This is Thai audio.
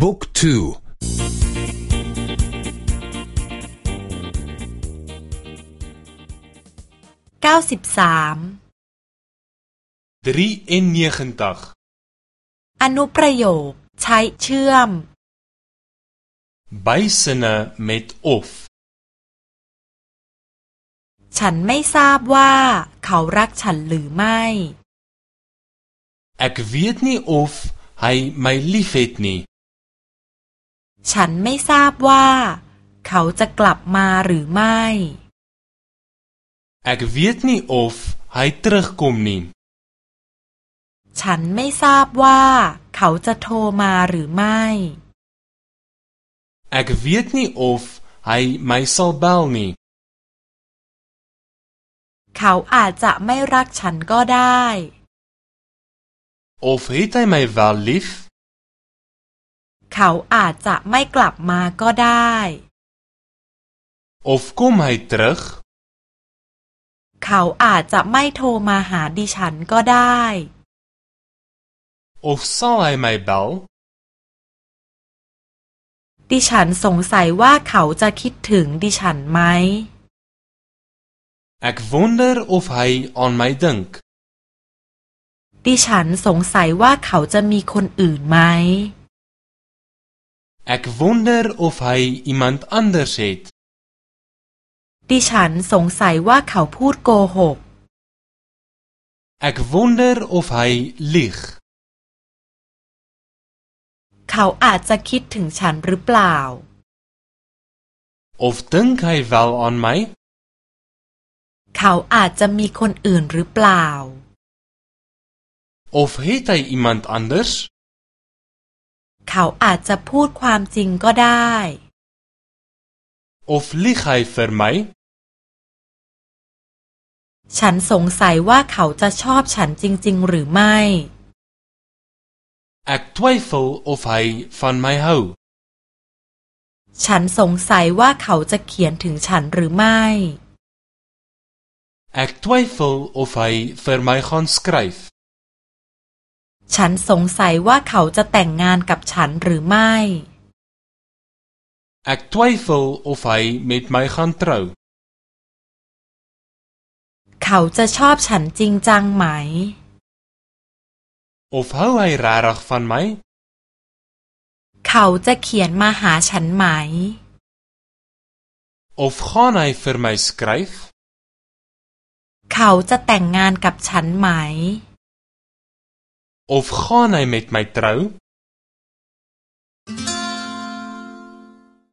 บุ๊กทูเก้าสิบสามอนุประโยคใช้เชื่อม Bysinne met of ฉันไม่ทราบว่าเขารักฉันหรือไม่ Ek weet nie of hy my liefhet nie ฉันไม่ทราบว่า เขาจะกลับมาหรือไม่ Ek weet nie of hy terugkom nie ฉันไม่ทราบว่า เขาจะโทรมาหรือไม่ Ek weet nie of hy my sal bel nie เขาอาจจะไม่รักฉันก็ได้ Of het hy my wel lief เขาอาจจะไม่กลับมาก็ได้ Of kom hy terug เขาอาจจะไม่โทรมาหาดิฉันก็ได้ Of sal hy my bel ดิฉันสงสัยว่าเขาจะคิดถึงดิฉันไหม Ek wonder of hy aan my dink ดิฉันสงสัยว่าเขาจะมีคนอื่นไหม Ek wonder of hy iemand anders het ดิฉันสงสัยว่าเขาพูดโกหก Ek wonder of hy lieg เขาอาจจะคิดถึงฉันหรือเปล่า Of dink hy wel aan my เขาอาจจะมีคนอื่นหรือเปล่า Of het hy iemand anders เขาอาจจะพูดความจริงก็ได้ Of lieg hy vir my ฉันสงสัยว่าเขาจะชอบฉันจริง ๆ หรือไม่ Ek twyfel of hy van my hou ฉันสงสัยว่าเขาจะเขียนถึงฉันหรือไม่ Ek twyfel of hy vir my gaan skryf ฉันสงสัยว่าเขาจะแต่งงานกับฉันหรือไม่ Ek twyfel of hy met my gaan trou เขาจะชอบฉันจริงจังไหม Of hou hy regtig van my เขาจะเขียนมาหาฉันไหม Of gaan hy vir my skryf เขาจะแต่งงานกับฉันไหม Of gaan hy met my trou